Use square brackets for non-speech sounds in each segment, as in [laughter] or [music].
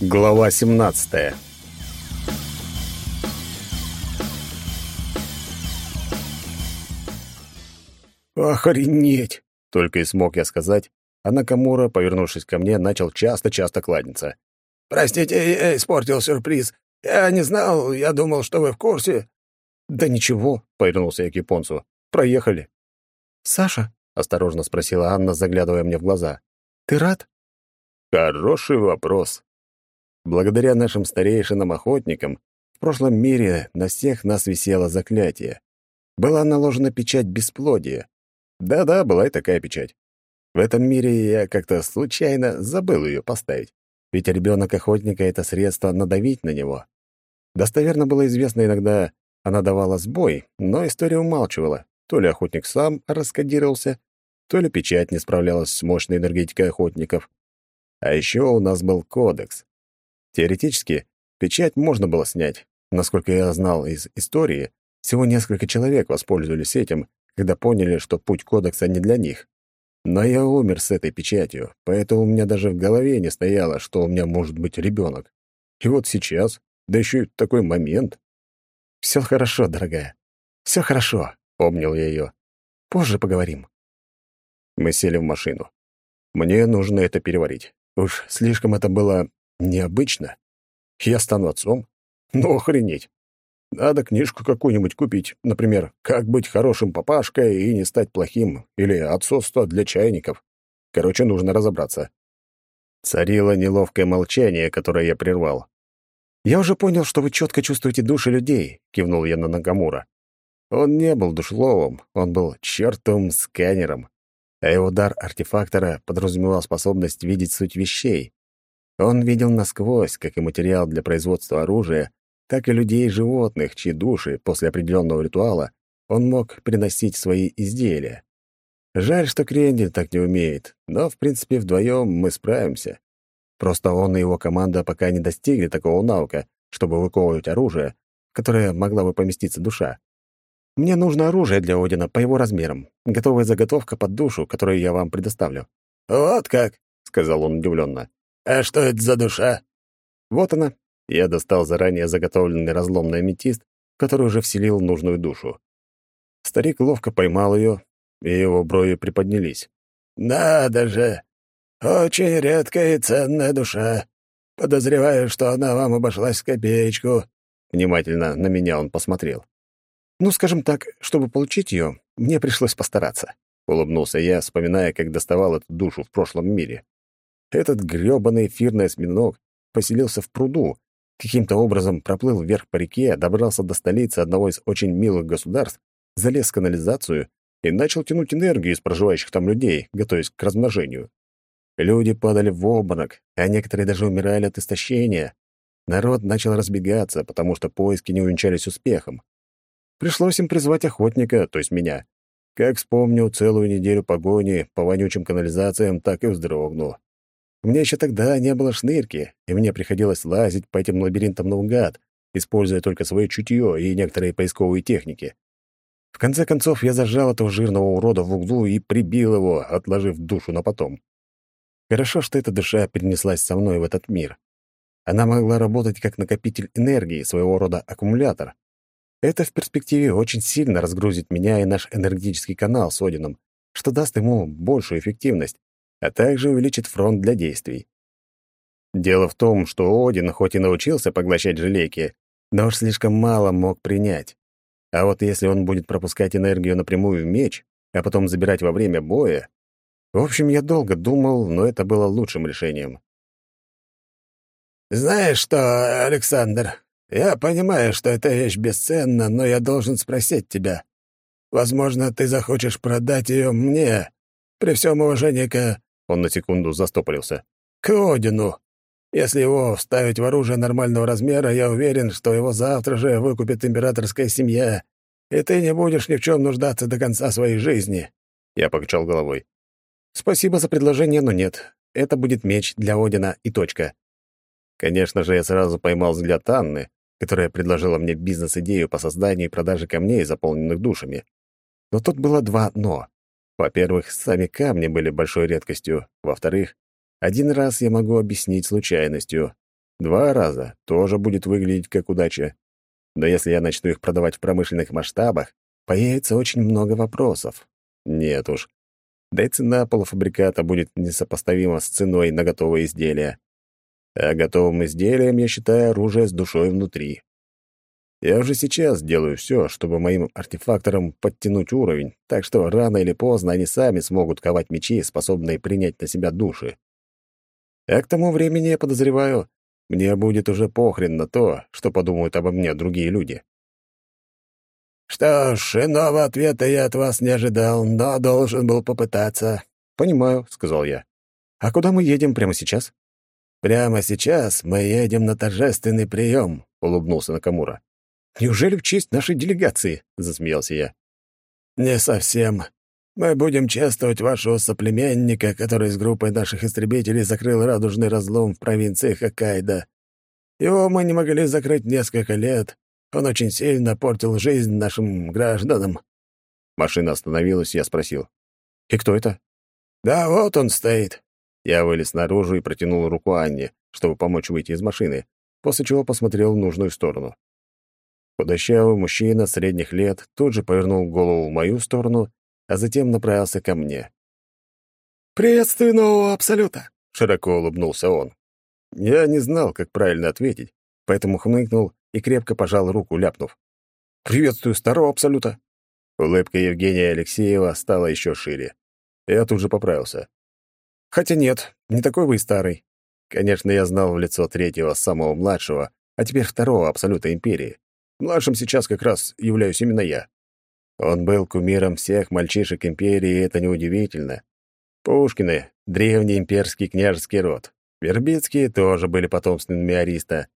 Глава 17. Охренеть, только и смог я сказать, а Накамура, повернувшись ко мне, начал часто-часто кланяться. Простите, я испортил сюрприз. Я не знал, я думал, что вы в курсе. Да ничего, повернулся я к японцу. Проехали. Саша, осторожно спросила Анна, заглядывая мне в глаза. Ты рад? Хороший вопрос. Благодаря нашим старейшинам-охотникам в прошлом мире на всех нас висело заклятие. Была наложена печать бесплодия. Да-да, была и такая печать. В этом мире я как-то случайно забыл ее поставить. Ведь ребенок охотника — это средство надавить на него. Достоверно было известно иногда, она давала сбой, но история умалчивала. То ли охотник сам раскодировался, то ли печать не справлялась с мощной энергетикой охотников. А еще у нас был кодекс. Теоретически, печать можно было снять. Насколько я знал из истории, всего несколько человек воспользовались этим, когда поняли, что путь кодекса не для них. Но я умер с этой печатью, поэтому у меня даже в голове не стояло, что у меня может быть ребенок. И вот сейчас, да еще и такой момент. Все хорошо, дорогая. Все хорошо, обнял я ее. Позже поговорим. Мы сели в машину. Мне нужно это переварить. Уж слишком это было Необычно. Я стану отцом? Ну, охренеть. Надо книжку какую-нибудь купить, например, «Как быть хорошим папашкой и не стать плохим» или «Отцовство для чайников». Короче, нужно разобраться. Царило неловкое молчание, которое я прервал. «Я уже понял, что вы четко чувствуете души людей», — кивнул я на Нагамура. Он не был душловым, он был чертовым сканером, а его дар артефактора подразумевал способность видеть суть вещей. Он видел насквозь, как и материал для производства оружия, так и людей и животных, чьи души после определенного ритуала он мог приносить свои изделия. Жаль, что Крендель так не умеет, но, в принципе, вдвоем мы справимся. Просто он и его команда пока не достигли такого навыка, чтобы выковывать оружие, в которое могла бы поместиться душа. Мне нужно оружие для Одина по его размерам, готовая заготовка под душу, которую я вам предоставлю. «Вот как!» — сказал он удивленно. «А что это за душа?» «Вот она». Я достал заранее заготовленный разломный аметист, который уже вселил нужную душу. Старик ловко поймал ее, и его брови приподнялись. «Надо же! Очень редкая и ценная душа. Подозреваю, что она вам обошлась в копеечку». Внимательно на меня он посмотрел. «Ну, скажем так, чтобы получить ее, мне пришлось постараться», — улыбнулся я, вспоминая, как доставал эту душу в прошлом мире. Этот грёбаный эфирный осьминог поселился в пруду, каким-то образом проплыл вверх по реке, добрался до столицы одного из очень милых государств, залез в канализацию и начал тянуть энергию из проживающих там людей, готовясь к размножению. Люди падали в обморок, а некоторые даже умирали от истощения. Народ начал разбегаться, потому что поиски не увенчались успехом. Пришлось им призвать охотника, то есть меня. Как вспомню целую неделю погони по вонючим канализациям, так и вздрогну. Меня еще тогда не было шнырки, и мне приходилось лазить по этим лабиринтам наугад, используя только свое чутье и некоторые поисковые техники. В конце концов, я зажал этого жирного урода в углу и прибил его, отложив душу на потом. Хорошо, что эта душа перенеслась со мной в этот мир. Она могла работать как накопитель энергии, своего рода аккумулятор. Это в перспективе очень сильно разгрузит меня и наш энергетический канал с Одином, что даст ему большую эффективность, а также увеличит фронт для действий. Дело в том, что Один хоть и научился поглощать желейки, но уж слишком мало мог принять. А вот если он будет пропускать энергию напрямую в меч, а потом забирать во время боя... В общем, я долго думал, но это было лучшим решением. «Знаешь что, Александр, я понимаю, что эта вещь бесценна, но я должен спросить тебя. Возможно, ты захочешь продать ее мне, при всем уважении к он на секунду застопорился. «К Одину. Если его вставить в оружие нормального размера, я уверен, что его завтра же выкупит императорская семья, и ты не будешь ни в чем нуждаться до конца своей жизни». Я покачал головой. «Спасибо за предложение, но нет. Это будет меч для Одина и точка». Конечно же, я сразу поймал взгляд Анны, которая предложила мне бизнес-идею по созданию и продаже камней, заполненных душами. Но тут было два «но». Во-первых, сами камни были большой редкостью. Во-вторых, один раз я могу объяснить случайностью. Два раза тоже будет выглядеть как удача. Но если я начну их продавать в промышленных масштабах, появится очень много вопросов. Нет уж. Да и цена полуфабриката будет несопоставима с ценой на готовое изделие. А готовым изделием я считаю оружие с душой внутри. Я уже сейчас делаю все, чтобы моим артефакторам подтянуть уровень, так что рано или поздно они сами смогут ковать мечи, способные принять на себя души. А к тому времени, я подозреваю, мне будет уже похрен на то, что подумают обо мне другие люди. «Что ж, иного ответа я от вас не ожидал, но должен был попытаться». «Понимаю», — сказал я. «А куда мы едем прямо сейчас?» «Прямо сейчас мы едем на торжественный прием», — улыбнулся Накамура. «Неужели в честь нашей делегации?» — засмеялся я. «Не совсем. Мы будем чествовать вашего соплеменника, который с группой наших истребителей закрыл радужный разлом в провинции Хоккайдо. Его мы не могли закрыть несколько лет. Он очень сильно портил жизнь нашим гражданам». Машина остановилась, я спросил. «И кто это?» «Да вот он стоит». Я вылез наружу и протянул руку Анне, чтобы помочь выйти из машины, после чего посмотрел в нужную сторону. Худощавый мужчина средних лет тут же повернул голову в мою сторону, а затем направился ко мне. «Приветствую нового Абсолюта!» — широко улыбнулся он. Я не знал, как правильно ответить, поэтому хмыкнул и крепко пожал руку, ляпнув. «Приветствую старого Абсолюта!» Улыбка Евгения Алексеева стала еще шире. Я тут же поправился. «Хотя нет, не такой вы и старый. Конечно, я знал в лицо третьего, самого младшего, а теперь второго Абсолюта Империи. Младшим сейчас как раз являюсь именно я. Он был кумиром всех мальчишек империи, и это неудивительно. Пушкины — древний имперский княжеский род. Вербицкие тоже были потомственными Ариста.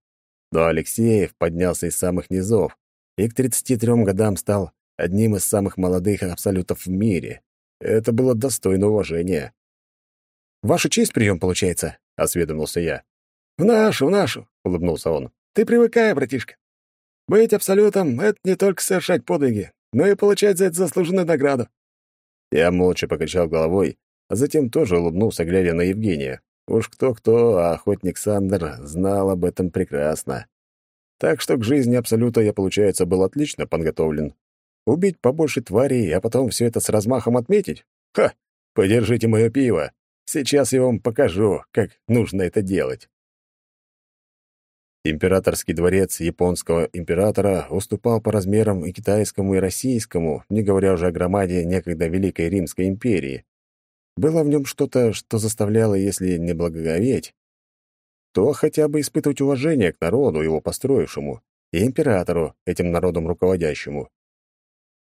Но Алексеев поднялся из самых низов и к 33 годам стал одним из самых молодых абсолютов в мире. Это было достойно уважения. «Ваша честь прием получается?» — осведомился я. «В нашу, в нашу!» — улыбнулся он. «Ты привыкай, братишка. Быть абсолютом — это не только совершать подвиги, но и получать за это заслуженную награду». Я молча покачал головой, а затем тоже улыбнулся, глядя на Евгения. Уж кто-кто, а охотник Сандер знал об этом прекрасно. Так что к жизни Абсолюта я, получается, был отлично подготовлен. Убить побольше тварей, а потом все это с размахом отметить? Ха! Подержите мое пиво. Сейчас я вам покажу, как нужно это делать. Императорский дворец японского императора уступал по размерам и китайскому, и российскому, не говоря уже о громаде некогда Великой Римской империи. Было в нем что-то, что заставляло, если не благоговеть, то хотя бы испытывать уважение к народу, его построившему, и императору, этим народом руководящему.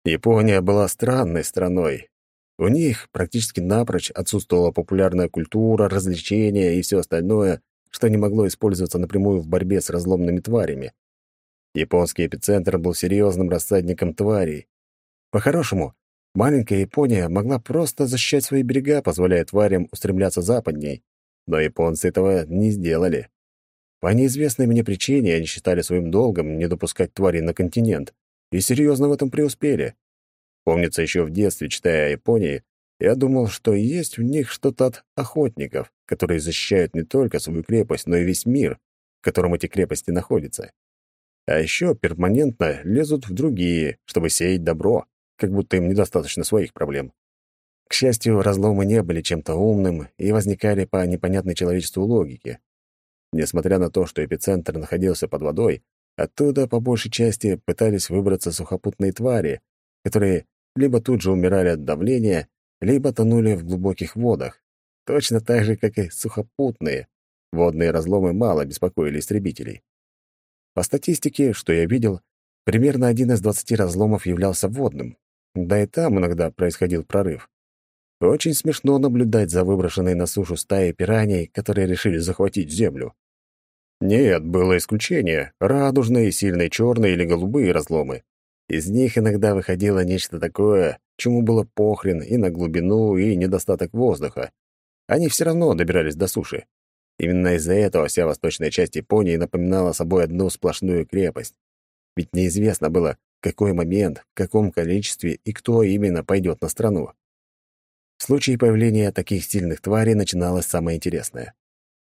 Япония была странной страной. У них практически напрочь отсутствовала популярная культура, развлечения и все остальное, что не могло использоваться напрямую в борьбе с разломными тварями. Японский эпицентр был серьезным рассадником тварей. По-хорошему, маленькая Япония могла просто защищать свои берега, позволяя тварям устремляться западней. Но японцы этого не сделали. По неизвестной мне причине они считали своим долгом не допускать тварей на континент, и серьезно в этом преуспели. Помнится, еще в детстве, читая о Японии, я думал, что есть в них что-то от охотников, которые защищают не только свою крепость, но и весь мир, в котором эти крепости находятся. А еще перманентно лезут в другие, чтобы сеять добро, как будто им недостаточно своих проблем. К счастью, разломы не были чем-то умным и возникали по непонятной человечеству логике. Несмотря на то, что эпицентр находился под водой, оттуда по большей части пытались выбраться сухопутные твари, которые либо тут же умирали от давления, либо тонули в глубоких водах, точно так же, как и сухопутные. Водные разломы мало беспокоили истребителей. По статистике, что я видел, примерно один из двадцати разломов являлся водным. Да и там иногда происходил прорыв. Очень смешно наблюдать за выброшенной на сушу стаей пираний, которые решили захватить землю. Нет, было исключение — радужные, сильные черные или голубые разломы. Из них иногда выходило нечто такое, чему было похрен и на глубину, и недостаток воздуха. Они все равно добирались до суши. Именно из-за этого вся восточная часть Японии напоминала собой одну сплошную крепость. Ведь неизвестно было, в какой момент, в каком количестве и кто именно пойдет на страну. В случае появления таких сильных тварей начиналось самое интересное.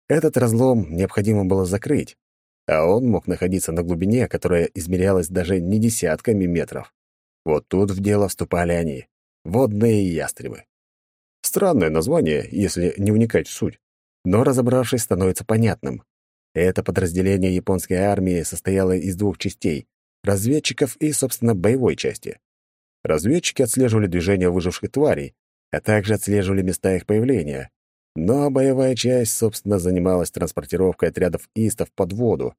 Этот разлом необходимо было закрыть, а он мог находиться на глубине, которая измерялась даже не десятками метров. Вот тут в дело вступали они — водные ястребы. Странное название, если не вникать в суть, но, разобравшись, становится понятным. Это подразделение японской армии состояло из двух частей — разведчиков и, собственно, боевой части. Разведчики отслеживали движение выживших тварей, а также отслеживали места их появления. Но боевая часть, собственно, занималась транспортировкой отрядов истов под воду.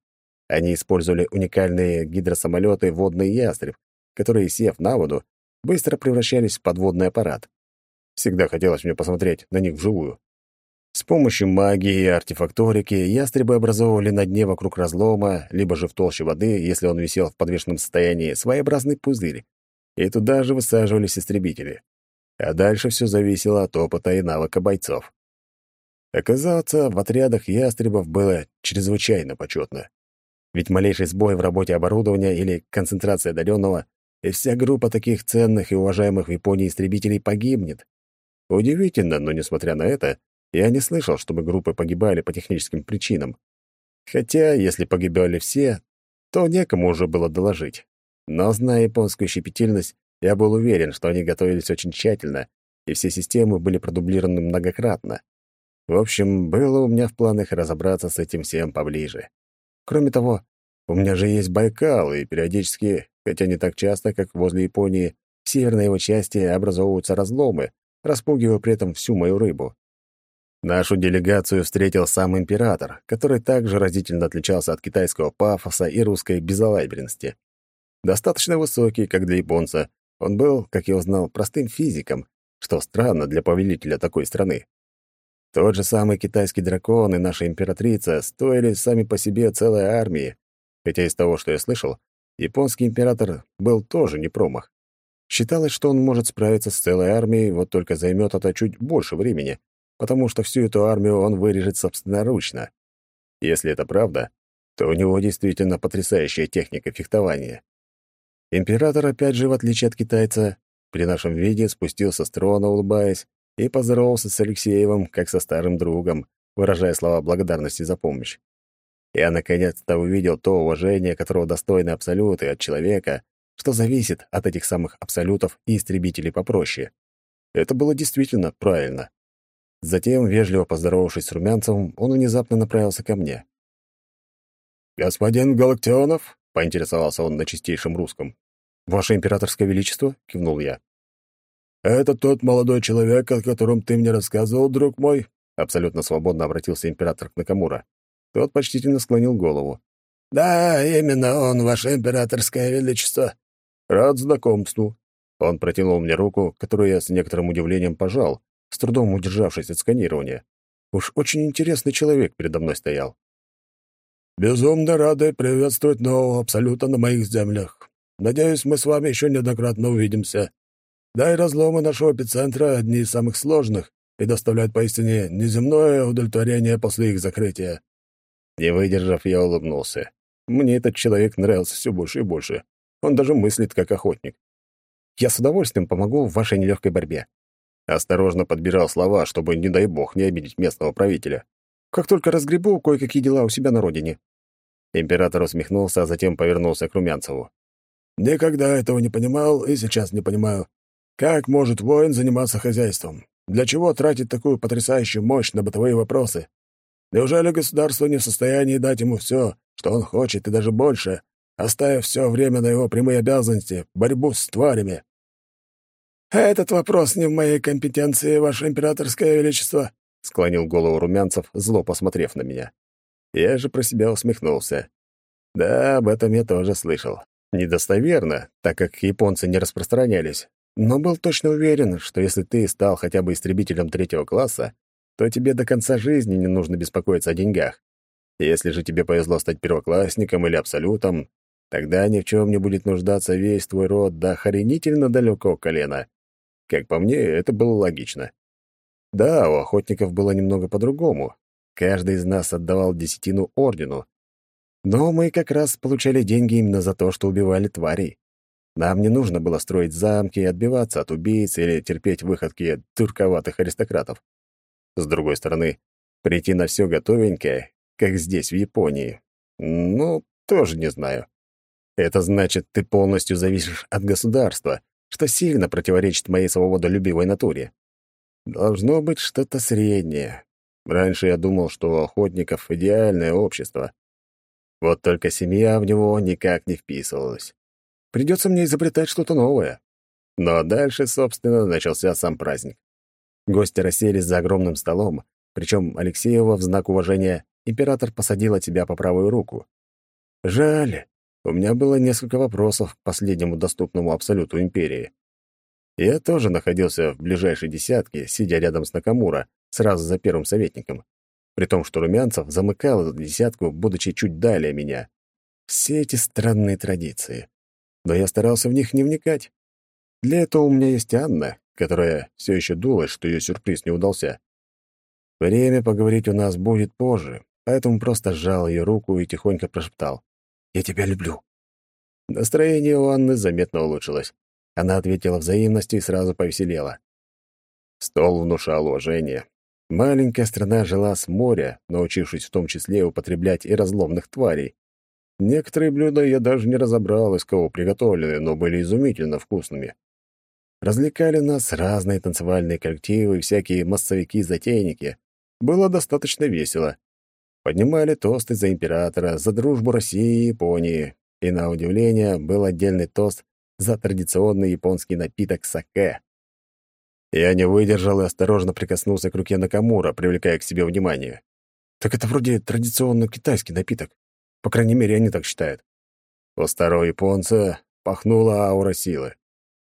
Они использовали уникальные гидросамолеты «Водный ястреб», которые, сев на воду, быстро превращались в подводный аппарат. Всегда хотелось мне посмотреть на них вживую. С помощью магии и артефакторики ястребы образовывали на дне вокруг разлома, либо же в толще воды, если он висел в подвешенном состоянии, своеобразный пузырь. И туда же высаживались истребители. А дальше все зависело от опыта и навыка бойцов. Оказаться в отрядах ястребов было чрезвычайно почетно. Ведь малейший сбой в работе оборудования или концентрация одаренного, и вся группа таких ценных и уважаемых в Японии истребителей погибнет. Удивительно, но, несмотря на это, я не слышал, чтобы группы погибали по техническим причинам. Хотя, если погибали все, то некому уже было доложить. Но, зная японскую щепетильность, я был уверен, что они готовились очень тщательно, и все системы были продублированы многократно. В общем, было у меня в планах разобраться с этим всем поближе. Кроме того, у меня же есть Байкал, и периодически, хотя не так часто, как возле Японии, в северной его части образовываются разломы, распугивая при этом всю мою рыбу. Нашу делегацию встретил сам император, который также разительно отличался от китайского пафоса и русской безалаберности. Достаточно высокий, как для японца, он был, как я узнал, простым физиком, что странно для повелителя такой страны. Тот же самый китайский дракон и наша императрица стоили сами по себе целой армии, хотя из того, что я слышал, японский император был тоже не промах. Считалось, что он может справиться с целой армией, вот только займет это чуть больше времени, потому что всю эту армию он вырежет собственноручно. Если это правда, то у него действительно потрясающая техника фехтования. Император, опять же, в отличие от китайца, при нашем виде спустился с трона, улыбаясь, и поздоровался с Алексеевым, как со старым другом, выражая слова благодарности за помощь. Я наконец-то увидел то уважение, которого достойны абсолюты от человека, что зависит от этих самых абсолютов и истребителей попроще. Это было действительно правильно. Затем, вежливо поздоровавшись с Румянцевым, он внезапно направился ко мне. «Господин Галактионов?» — поинтересовался он на чистейшем русском. «Ваше императорское величество?» — кивнул я. «Это тот молодой человек, о котором ты мне рассказывал, друг мой?» Абсолютно свободно обратился император к Накамура. Тот почтительно склонил голову. «Да, именно он, ваше императорское величество». «Рад знакомству». Он протянул мне руку, которую я с некоторым удивлением пожал, с трудом удержавшись от сканирования. Уж очень интересный человек передо мной стоял. «Безумно рады приветствовать нового Абсолюта на моих землях. Надеюсь, мы с вами еще неоднократно увидимся. Да и разломы нашего эпицентра одни из самых сложных и доставляют поистине неземное удовлетворение после их закрытия». Не выдержав, я улыбнулся. Мне этот человек нравился все больше и больше. Он даже мыслит как охотник. Я с удовольствием помогу в вашей нелегкой борьбе. Осторожно подбирал слова, чтобы, не дай бог, не обидеть местного правителя. Как только разгребу кое-какие дела у себя на родине. Император усмехнулся, а затем повернулся к Румянцеву. «Никогда этого не понимал и сейчас не понимаю. Как может воин заниматься хозяйством? Для чего тратить такую потрясающую мощь на бытовые вопросы? Неужели государство не в состоянии дать ему все, что он хочет, и даже больше, оставив все время на его прямые обязанности, борьбу с тварями? «Этот вопрос не в моей компетенции, Ваше Императорское Величество», — склонил голову Румянцев, зло посмотрев на меня. Я же про себя усмехнулся. Да, об этом я тоже слышал. Недостоверно, так как японцы не распространялись, но был точно уверен, что если ты стал хотя бы истребителем третьего класса, то тебе до конца жизни не нужно беспокоиться о деньгах. Если же тебе повезло стать первоклассником или абсолютом, тогда ни в чем не будет нуждаться весь твой род до охренительно далекого колена. Как по мне, это было логично. Да, у охотников было немного по-другому. Каждый из нас отдавал десятину ордену. Но мы как раз получали деньги именно за то, что убивали тварей. Нам не нужно было строить замки и отбиваться от убийц или терпеть выходки турковатых аристократов. С другой стороны, Прийти на все готовенькое, как здесь, в Японии. Ну, тоже не знаю. Это значит, ты полностью зависишь от государства, что сильно противоречит моей свободолюбивой натуре. Должно быть что-то среднее. Раньше я думал, что у охотников идеальное общество. Вот только семья в него никак не вписывалась. Придется мне изобретать что-то новое. Но дальше, собственно, начался сам праздник. Гости расселись за огромным столом, причем Алексеева в знак уважения император посадила тебя по правую руку. Жаль, у меня было несколько вопросов к последнему доступному абсолюту империи. Я тоже находился в ближайшей десятке, сидя рядом с Накамура, сразу за первым советником. При том, что Румянцев замыкал эту десятку, будучи чуть далее меня. Все эти странные традиции. Но я старался в них не вникать. Для этого у меня есть Анна, которая все еще дулась, что ее сюрприз не удался. Время поговорить у нас будет позже, поэтому просто сжал ее руку и тихонько прошептал. «Я тебя люблю». Настроение у Анны заметно улучшилось. Она ответила взаимностью и сразу повеселела. Стол внушал уважение. Маленькая страна жила с моря, научившись в том числе употреблять и разломных тварей. Некоторые блюда я даже не разобрал, из кого приготовлены, но были изумительно вкусными. Развлекали нас разные танцевальные коллективы, всякие массовики-затейники. Было достаточно весело. Поднимали тосты за императора, за дружбу России и Японии. И, на удивление, был отдельный тост за традиционный японский напиток саке. Я не выдержал и осторожно прикоснулся к руке Накамура, привлекая к себе внимание. Так это вроде традиционный китайский напиток. По крайней мере, они так считают. У старого японца пахнула аура силы.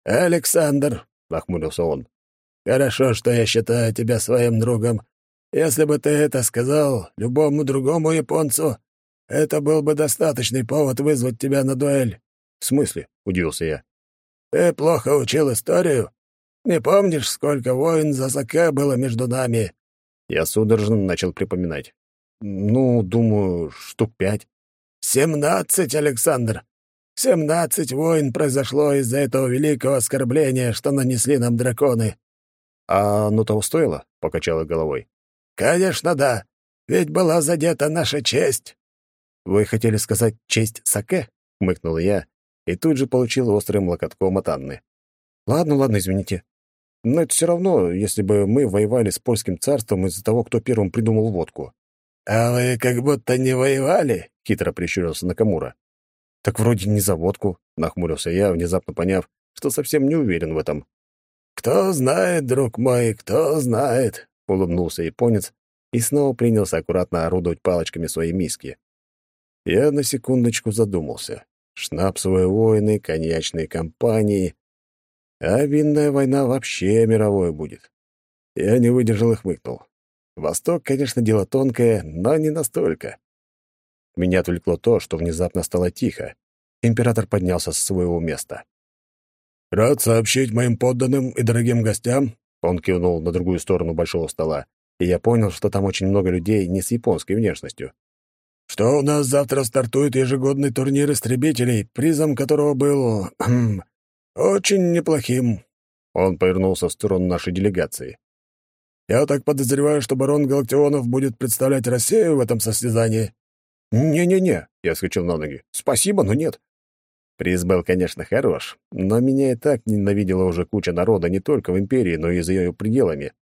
«Александр», — нахмурился он, — «хорошо, что я считаю тебя своим другом. Если бы ты это сказал любому другому японцу, это был бы достаточный повод вызвать тебя на дуэль. «В смысле?» — удивился я. «Ты плохо учил историю? Не помнишь, сколько войн за Саке было между нами?» Я судорожно начал припоминать. «Ну, думаю, штук пять». «Семнадцать, Александр! Семнадцать войн произошло из-за этого великого оскорбления, что нанесли нам драконы». «А оно того стоило?» — покачала головой. «Конечно, да. Ведь была задета наша честь». «Вы хотели сказать честь Саке?» — хмыкнул я и тут же получил острым локотком от Анны. «Ладно, ладно, извините. Но это все равно, если бы мы воевали с польским царством из-за того, кто первым придумал водку». «А вы как будто не воевали?» — хитро прищурился Накамура. «Так вроде не за водку», — нахмурился я, внезапно поняв, что совсем не уверен в этом. «Кто знает, друг мой, кто знает», — улыбнулся японец и снова принялся аккуратно орудовать палочками своей миски. Я на секундочку задумался шнапсовые войны, коньячные компании. А винная война вообще мировой будет. Я не выдержал и хмыкнул. Восток, конечно, дело тонкое, но не настолько. Меня отвлекло то, что внезапно стало тихо. Император поднялся с своего места. «Рад сообщить моим подданным и дорогим гостям», он кивнул на другую сторону большого стола, и я понял, что там очень много людей не с японской внешностью что у нас завтра стартует ежегодный турнир истребителей, призом которого был... [clears throat] очень неплохим». Он повернулся в сторону нашей делегации. «Я так подозреваю, что барон Галактионов будет представлять Россию в этом состязании». «Не-не-не», — я вскочил на ноги. «Спасибо, но нет». Приз был, конечно, хорош, но меня и так ненавидела уже куча народа не только в империи, но и за ее пределами.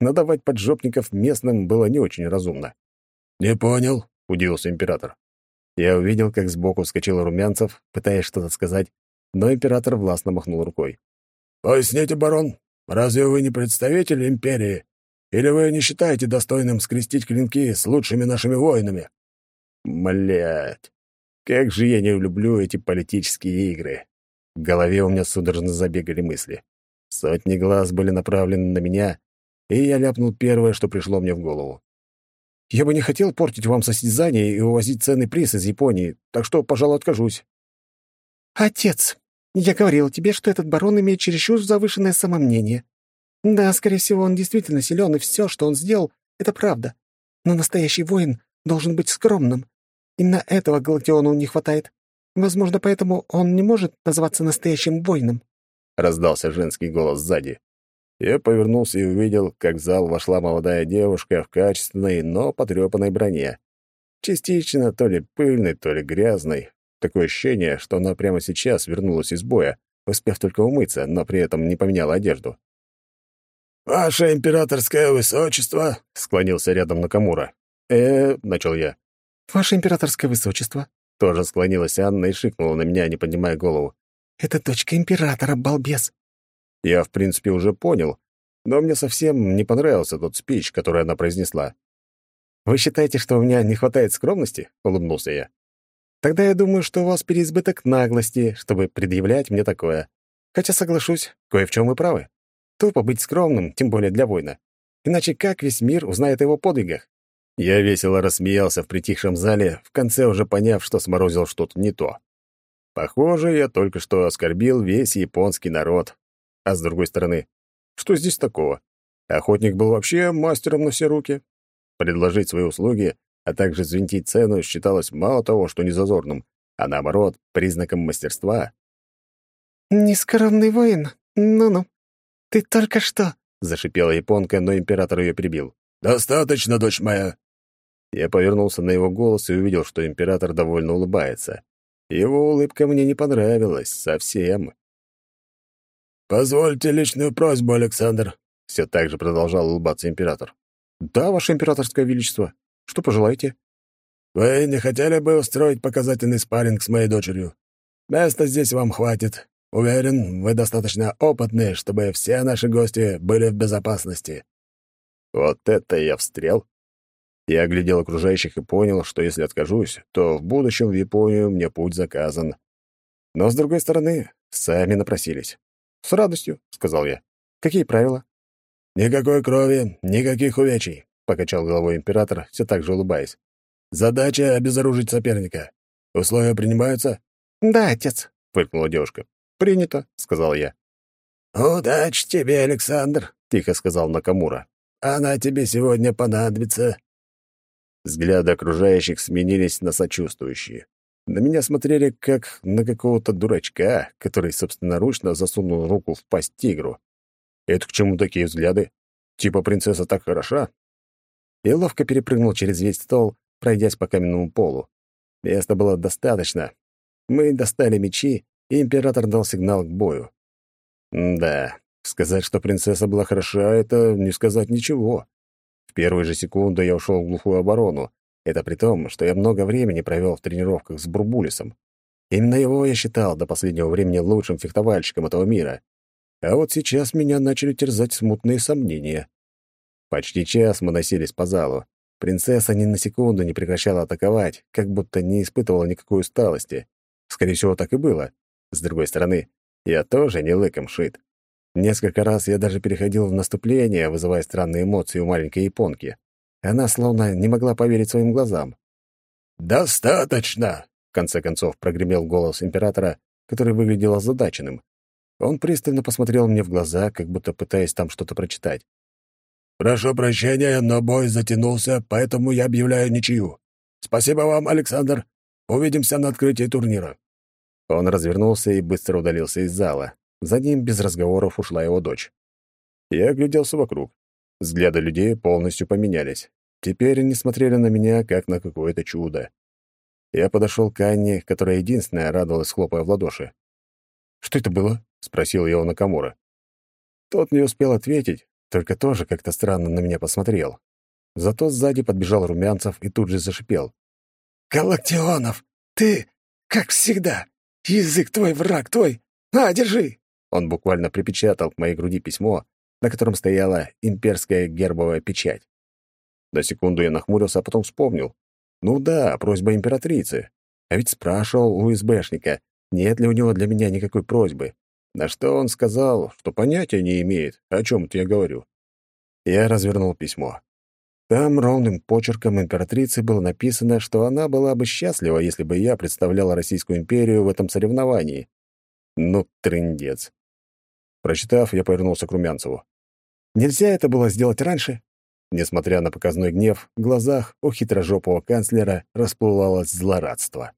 Но давать поджопников местным было не очень разумно. «Не понял», — удивился император. Я увидел, как сбоку вскочил Румянцев, пытаясь что-то сказать, но император властно махнул рукой. «Поясните, барон, разве вы не представитель империи? Или вы не считаете достойным скрестить клинки с лучшими нашими воинами?» Блять, как же я не люблю эти политические игры. В голове у меня судорожно забегали мысли. Сотни глаз были направлены на меня, и я ляпнул первое, что пришло мне в голову. Я бы не хотел портить вам состязание и увозить ценный приз из Японии, так что, пожалуй, откажусь». «Отец, я говорил тебе, что этот барон имеет чересчур завышенное самомнение. Да, скорее всего, он действительно силен, и все, что он сделал, — это правда. Но настоящий воин должен быть скромным. Именно этого Галактиону не хватает. Возможно, поэтому он не может называться настоящим воином». Раздался женский голос сзади. Я повернулся и увидел, как в зал вошла молодая девушка в качественной, но потрепанной броне. Частично то ли пыльной, то ли грязной. Такое ощущение, что она прямо сейчас вернулась из боя, успев только умыться, но при этом не поменяла одежду. «Ваше императорское высочество!» — склонился рядом Накамура. Э начал я. «Ваше императорское высочество!» Тоже склонилась Анна и шикнула на меня, не поднимая голову. «Это дочка императора, балбес!» Я, в принципе, уже понял, но мне совсем не понравился тот спич, который она произнесла. «Вы считаете, что у меня не хватает скромности?» — улыбнулся я. «Тогда я думаю, что у вас переизбыток наглости, чтобы предъявлять мне такое. Хотя соглашусь, кое в чем вы правы. Тупо быть скромным, тем более для воина. Иначе как весь мир узнает о его подвигах? Я весело рассмеялся в притихшем зале, в конце уже поняв, что сморозил что-то не то. Похоже, я только что оскорбил весь японский народ. А с другой стороны, что здесь такого? Охотник был вообще мастером на все руки. Предложить свои услуги, а также взвинтить цену считалось мало того, что незазорным, а наоборот, признаком мастерства. «Нескромный воин, ну-ну», «Ты только что...» — зашипела японка, но император ее перебил. «Достаточно, дочь моя!» Я повернулся на его голос и увидел, что император довольно улыбается. Его улыбка мне не понравилась совсем. «Позвольте личную просьбу, Александр», — все так же продолжал улыбаться император. «Да, ваше императорское величество. Что пожелаете?» «Вы не хотели бы устроить показательный спарринг с моей дочерью? Места здесь вам хватит. Уверен, вы достаточно опытны, чтобы все наши гости были в безопасности». Вот это я встрел. Я оглядел окружающих и понял, что если откажусь, то в будущем в Японию мне путь заказан. Но, с другой стороны, сами напросились. «С радостью», — сказал я. «Какие правила?» «Никакой крови, никаких увечий», — покачал головой император, все так же улыбаясь. «Задача — обезоружить соперника. Условия принимаются?» «Да, отец», — фыркнула девушка. «Принято», — сказал я. «Удачи тебе, Александр», — тихо сказал Накамура. «Она тебе сегодня понадобится». Взгляды окружающих сменились на сочувствующие. На меня смотрели как на какого-то дурачка, который собственноручно засунул руку в пасть тигру. Это к чему такие взгляды? Типа принцесса так хороша? И ловко перепрыгнул через весь стол, пройдясь по каменному полу. Места было достаточно. Мы достали мечи и император дал сигнал к бою. да, сказать, что принцесса была хороша, это не сказать ничего. В первые же секунды я ушел в глухую оборону. Это при том, что я много времени провел в тренировках с Бурбулисом. Именно его я считал до последнего времени лучшим фехтовальщиком этого мира. А вот сейчас меня начали терзать смутные сомнения. Почти час мы носились по залу. Принцесса ни на секунду не прекращала атаковать, как будто не испытывала никакой усталости. Скорее всего, так и было. С другой стороны, я тоже не лыком шит. Несколько раз я даже переходил в наступление, вызывая странные эмоции у маленькой японки. Она словно не могла поверить своим глазам. «Достаточно!» — в конце концов прогремел голос императора, который выглядел озадаченным. Он пристально посмотрел мне в глаза, как будто пытаясь там что-то прочитать. «Прошу прощения, но бой затянулся, поэтому я объявляю ничью. Спасибо вам, Александр. Увидимся на открытии турнира». Он развернулся и быстро удалился из зала. За ним без разговоров ушла его дочь. Я огляделся вокруг. Взгляды людей полностью поменялись. Теперь они смотрели на меня, как на какое-то чудо. Я подошел к Анне, которая единственная радовалась, хлопая в ладоши. «Что это было?» — спросил я у Накамура. Тот не успел ответить, только тоже как-то странно на меня посмотрел. Зато сзади подбежал Румянцев и тут же зашипел. «Галактионов, ты, как всегда, «Язык твой, враг твой! На, держи!» Он буквально припечатал к моей груди письмо, на котором стояла имперская гербовая печать. На секунду я нахмурился, а потом вспомнил. Ну да, просьба императрицы. А ведь спрашивал у СБшника, нет ли у него для меня никакой просьбы. На что он сказал, что понятия не имеет, о чем это я говорю. Я развернул письмо. Там ровным почерком императрицы было написано, что она была бы счастлива, если бы я представляла Российскую империю в этом соревновании. Ну, трындец. Прочитав, я повернулся к Румянцеву. Нельзя это было сделать раньше? Несмотря на показной гнев, в глазах у хитрожопого канцлера расплывалось злорадство.